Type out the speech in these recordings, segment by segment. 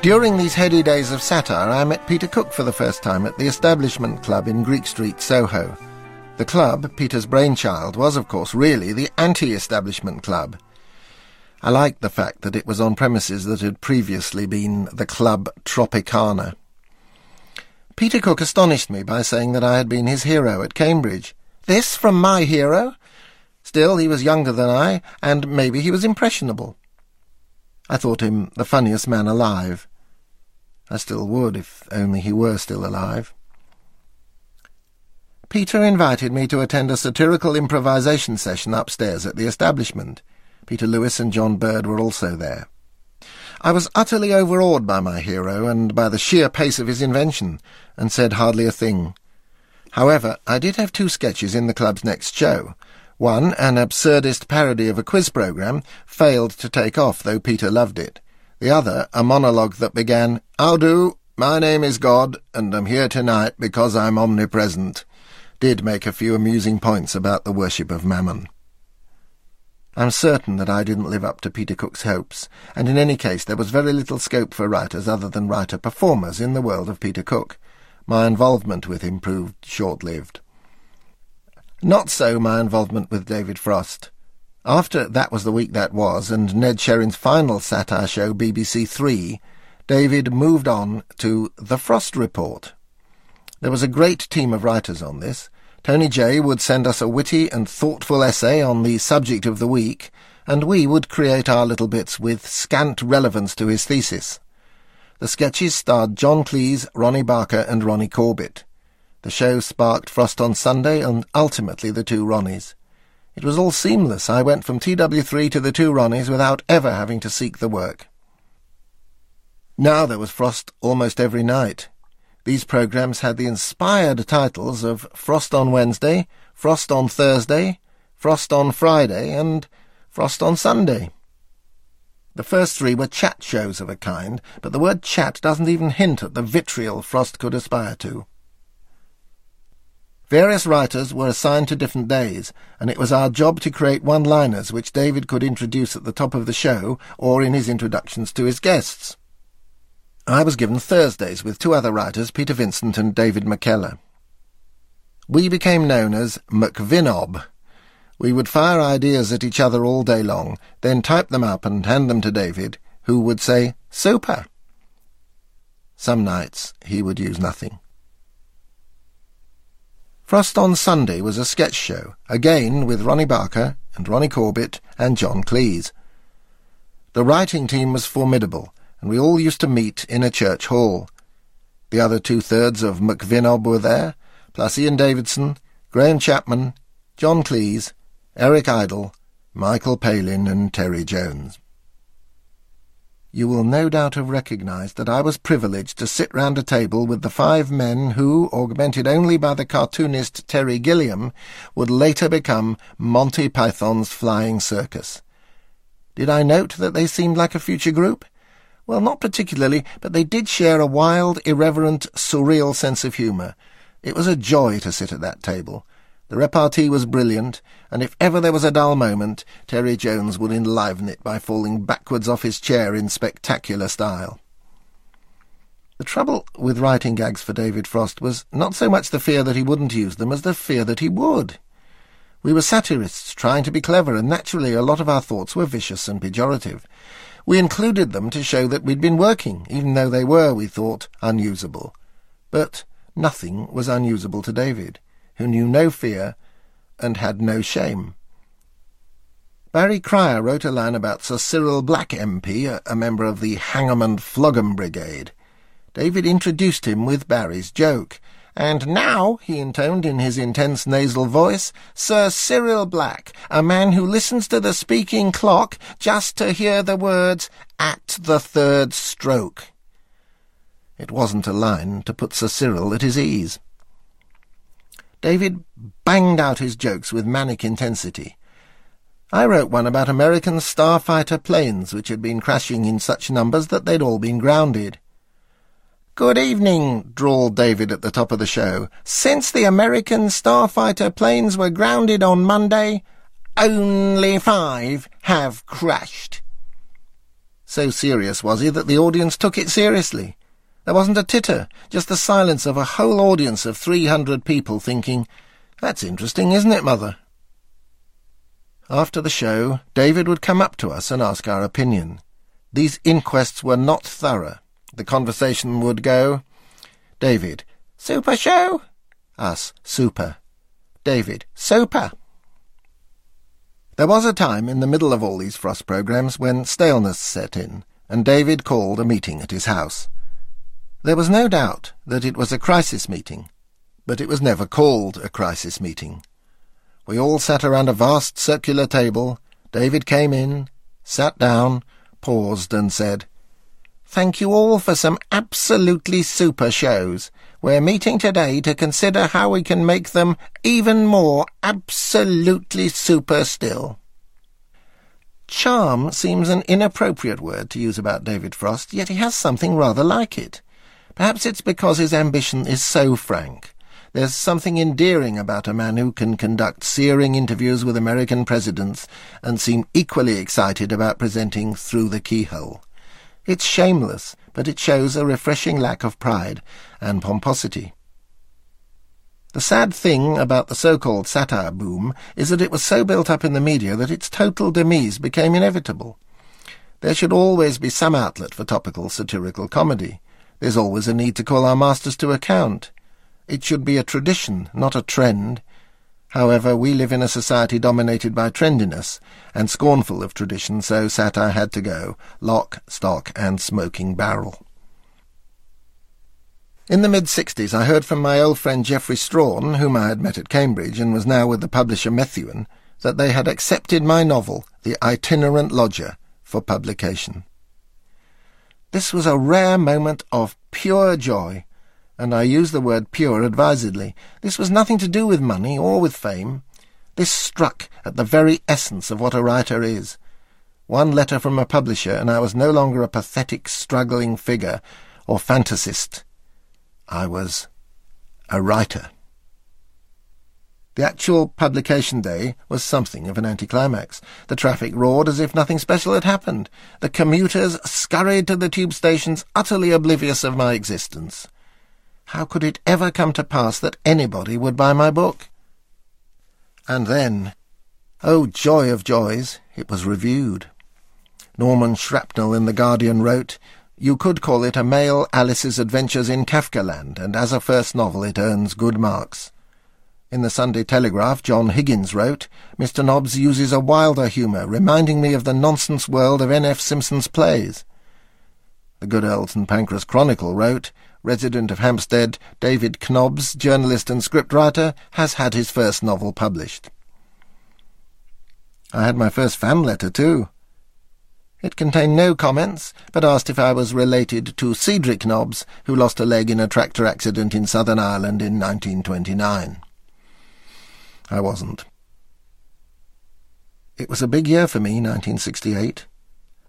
During these heady days of satire, I met Peter Cook for the first time at the Establishment Club in Greek Street, Soho. The club, Peter's brainchild, was, of course, really the anti-establishment club. I liked the fact that it was on premises that had previously been the Club Tropicana. Peter Cook astonished me by saying that I had been his hero at Cambridge. This from my hero? Still, he was younger than I, and maybe he was impressionable. I thought him the funniest man alive. I still would, if only he were still alive. Peter invited me to attend a satirical improvisation session upstairs at the establishment. Peter Lewis and John Bird were also there. I was utterly overawed by my hero and by the sheer pace of his invention, and said hardly a thing. However, I did have two sketches in the club's next show. One, an absurdist parody of a quiz programme, failed to take off, though Peter loved it. The other, a monologue that began, I'll do, my name is God, and I'm here tonight because I'm omnipresent did make a few amusing points about the worship of Mammon. I'm certain that I didn't live up to Peter Cook's hopes, and in any case there was very little scope for writers other than writer-performers in the world of Peter Cook. My involvement with him proved short-lived. Not so my involvement with David Frost. After That Was the Week That Was and Ned Sherrin's final satire show BBC Three, David moved on to The Frost Report. There was a great team of writers on this. Tony Jay would send us a witty and thoughtful essay on the subject of the week, and we would create our little bits with scant relevance to his thesis. The sketches starred John Cleese, Ronnie Barker, and Ronnie Corbett. The show sparked Frost on Sunday and ultimately the two Ronnies. It was all seamless. I went from TW3 to the two Ronnies without ever having to seek the work. Now there was Frost almost every night. These programmes had the inspired titles of Frost on Wednesday, Frost on Thursday, Frost on Friday, and Frost on Sunday. The first three were chat shows of a kind, but the word chat doesn't even hint at the vitriol Frost could aspire to. Various writers were assigned to different days, and it was our job to create one-liners which David could introduce at the top of the show or in his introductions to his guests. I was given Thursdays with two other writers, Peter Vincent and David McKellar. We became known as McVinob. We would fire ideas at each other all day long, then type them up and hand them to David, who would say, Super! Some nights he would use nothing. Frost on Sunday was a sketch show, again with Ronnie Barker and Ronnie Corbett and John Cleese. The writing team was formidable, and we all used to meet in a church hall. The other two-thirds of McVinob were there, plus Ian Davidson, Graham Chapman, John Cleese, Eric Idle, Michael Palin and Terry Jones. You will no doubt have recognized that I was privileged to sit round a table with the five men who, augmented only by the cartoonist Terry Gilliam, would later become Monty Python's Flying Circus. Did I note that they seemed like a future group? Well, not particularly, but they did share a wild, irreverent, surreal sense of humour. It was a joy to sit at that table. The repartee was brilliant, and if ever there was a dull moment, Terry Jones would enliven it by falling backwards off his chair in spectacular style. The trouble with writing gags for David Frost was not so much the fear that he wouldn't use them as the fear that he would. We were satirists trying to be clever, and naturally a lot of our thoughts were vicious and pejorative. We included them to show that we'd been working, even though they were, we thought, unusable. But nothing was unusable to David, who knew no fear and had no shame. Barry Cryer wrote a line about Sir Cyril Black MP, a, member of the Hang'em and Flog'em Brigade. David introduced him with Barry's joke, and now, he intoned in his intense nasal voice, Sir Cyril Black, a man who listens to the speaking clock just to hear the words, at the third stroke. It wasn't a line to put Sir Cyril at his ease. David banged out his jokes with manic intensity. I wrote one about American starfighter planes which had been crashing in such numbers that they'd all been grounded. Good evening, drawled David at the top of the show. Since the American starfighter planes were grounded on Monday, only five have crashed. So serious was he that the audience took it seriously. There wasn't a titter, just the silence of a whole audience of three hundred people thinking, That's interesting, isn't it, Mother? After the show, David would come up to us and ask our opinion. These inquests were not thorough. The conversation would go, David, Super show? Us, super. David, super. There was a time in the middle of all these frost programmes when staleness set in, and David called a meeting at his house. There was no doubt that it was a crisis meeting, but it was never called a crisis meeting. We all sat around a vast circular table. David came in, sat down, paused, and said, Thank you all for some absolutely super shows. We're meeting today to consider how we can make them even more absolutely super still. Charm seems an inappropriate word to use about David Frost, yet he has something rather like it. Perhaps it's because his ambition is so frank. There's something endearing about a man who can conduct searing interviews with American presidents and seem equally excited about presenting through the keyhole. It's shameless, but it shows a refreshing lack of pride and pomposity. The sad thing about the so-called satire boom is that it was so built up in the media that its total demise became inevitable. There should always be some outlet for topical satirical comedy. There's always a need to call our masters to account. It should be a tradition, not a trend. However, we live in a society dominated by trendiness, and scornful of tradition, so satire had to go, lock, stock, and smoking barrel. In the mid-sixties I heard from my old friend Geoffrey Strachan, whom I had met at Cambridge and was now with the publisher Methuen, that they had accepted my novel, The Itinerant Lodger, for publication. This was a rare moment of pure joy, and I use the word pure advisedly. This was nothing to do with money or with fame. This struck at the very essence of what a writer is. One letter from a publisher, and I was no longer a pathetic, struggling figure or fantasist. I was a writer. The actual publication day was something of an anticlimax. The traffic roared as if nothing special had happened. The commuters scurried to the tube stations utterly oblivious of my existence. How could it ever come to pass that anybody would buy my book? And then, oh joy of joys, it was reviewed. Norman Shrapnel in The Guardian wrote, You could call it a male Alice's Adventures in Kafkaland, and as a first novel it earns good marks. In the Sunday Telegraph, John Higgins wrote, Mr. Nobbs uses a wilder humour, reminding me of the nonsense world of N.F. Simpson's plays. The Good St. Pancras Chronicle wrote, Resident of Hampstead, David Knobbs, journalist and scriptwriter, has had his first novel published. I had my first fan letter, too. It contained no comments, but asked if I was related to Cedric Knobbs, who lost a leg in a tractor accident in Southern Ireland in 1929. I wasn't. It was a big year for me, 1968.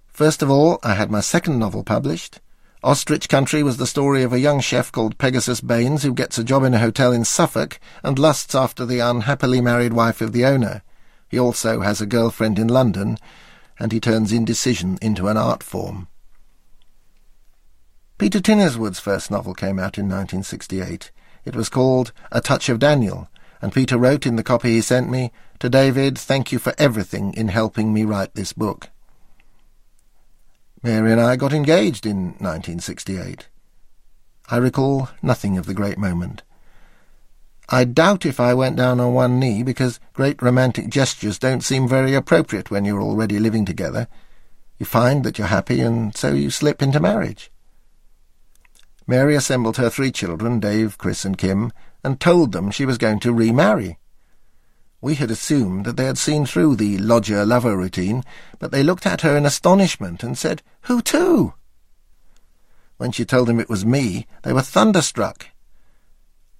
First of all, I had my second novel published. Ostrich Country was the story of a young chef called Pegasus Baines who gets a job in a hotel in Suffolk and lusts after the unhappily married wife of the owner. He also has a girlfriend in London, and he turns indecision into an art form. Peter Tinniswood's first novel came out in 1968. It was called A Touch of Daniel, and Peter wrote in the copy he sent me, To David, thank you for everything in helping me write this book. Mary and I got engaged in 1968. I recall nothing of the great moment. I doubt if I went down on one knee, because great romantic gestures don't seem very appropriate when you're already living together. You find that you're happy, and so you slip into marriage. Mary assembled her three children, Dave, Chris, and Kim, and told them she was going to remarry. We had assumed that they had seen through the lodger-lover routine, but they looked at her in astonishment and said, Who to? When she told them it was me, they were thunderstruck.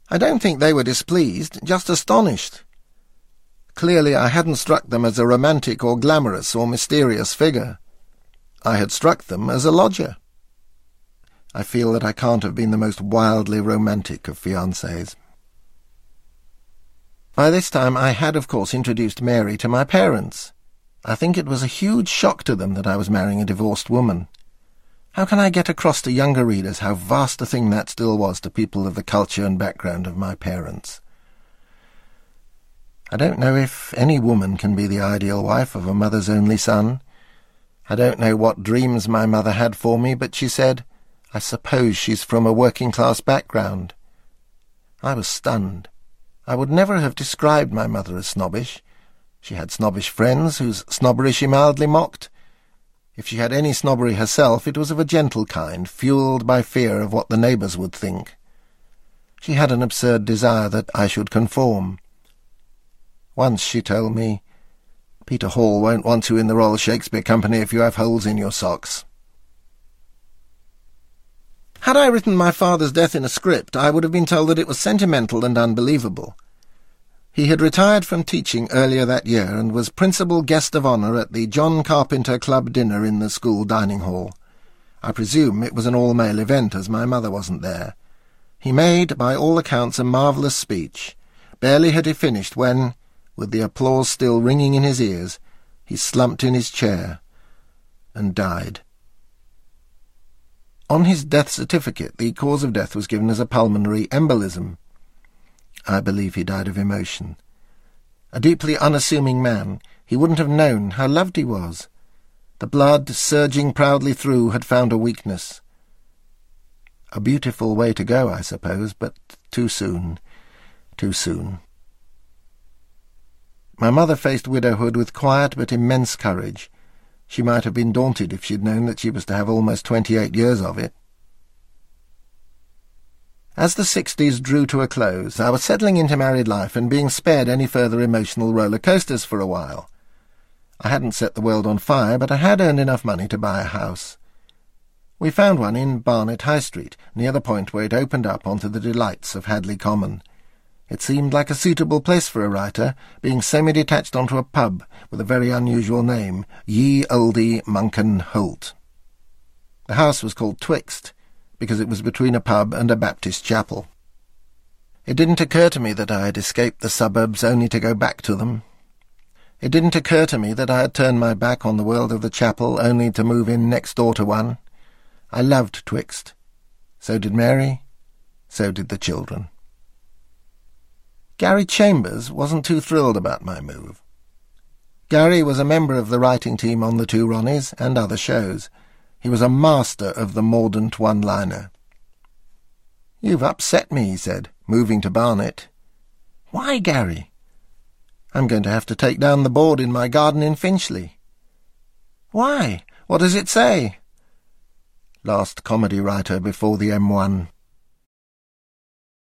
I don't think they were displeased, just astonished. Clearly I hadn't struck them as a romantic or glamorous or mysterious figure. I had struck them as a lodger. I feel that I can't have been the most wildly romantic of fiancés. By this time I had, of course, introduced Mary to my parents. I think it was a huge shock to them that I was marrying a divorced woman. How can I get across to younger readers how vast a thing that still was to people of the culture and background of my parents? I don't know if any woman can be the ideal wife of a mother's only son. I don't know what dreams my mother had for me, but she said, I suppose she's from a working-class background. I was stunned. I would never have described my mother as snobbish. She had snobbish friends whose snobbery she mildly mocked. If she had any snobbery herself, it was of a gentle kind, fuelled by fear of what the neighbours would think. She had an absurd desire that I should conform. Once she told me, Peter Hall won't want you in the Royal Shakespeare Company if you have holes in your socks. Had I written my father's death in a script, I would have been told that it was sentimental and unbelievable. He had retired from teaching earlier that year and was principal guest of honour at the John Carpenter Club dinner in the school dining hall. I presume it was an all-male event, as my mother wasn't there. He made, by all accounts, a marvellous speech. Barely had he finished when, with the applause still ringing in his ears, he slumped in his chair and died. On his death certificate, the cause of death was given as a pulmonary embolism. I believe he died of emotion. A deeply unassuming man, he wouldn't have known how loved he was. The blood, surging proudly through, had found a weakness. A beautiful way to go, I suppose, but too soon, too soon. My mother faced widowhood with quiet but immense courage. She might have been daunted if she'd known that she was to have almost twenty-eight years of it. As the sixties drew to a close, I was settling into married life and being spared any further emotional roller coasters for a while. I hadn't set the world on fire, but I had earned enough money to buy a house. We found one in Barnet High Street, near the point where it opened up onto the delights of Hadley Common. It seemed like a suitable place for a writer, being semi-detached onto a pub with a very unusual name, Ye Olde Monken Holt. The house was called Twixt, because it was between a pub and a Baptist chapel. It didn't occur to me that I had escaped the suburbs only to go back to them. It didn't occur to me that I had turned my back on the world of the chapel only to move in next door to one. I loved Twixt. So did Mary. So did the children. Gary Chambers wasn't too thrilled about my move. Gary was a member of the writing team on The Two Ronnies and other shows. He was a master of the mordant one-liner. You've upset me, he said, moving to Barnet. Why, Gary? I'm going to have to take down the board in my garden in Finchley. Why? What does it say? Last comedy writer before the M1.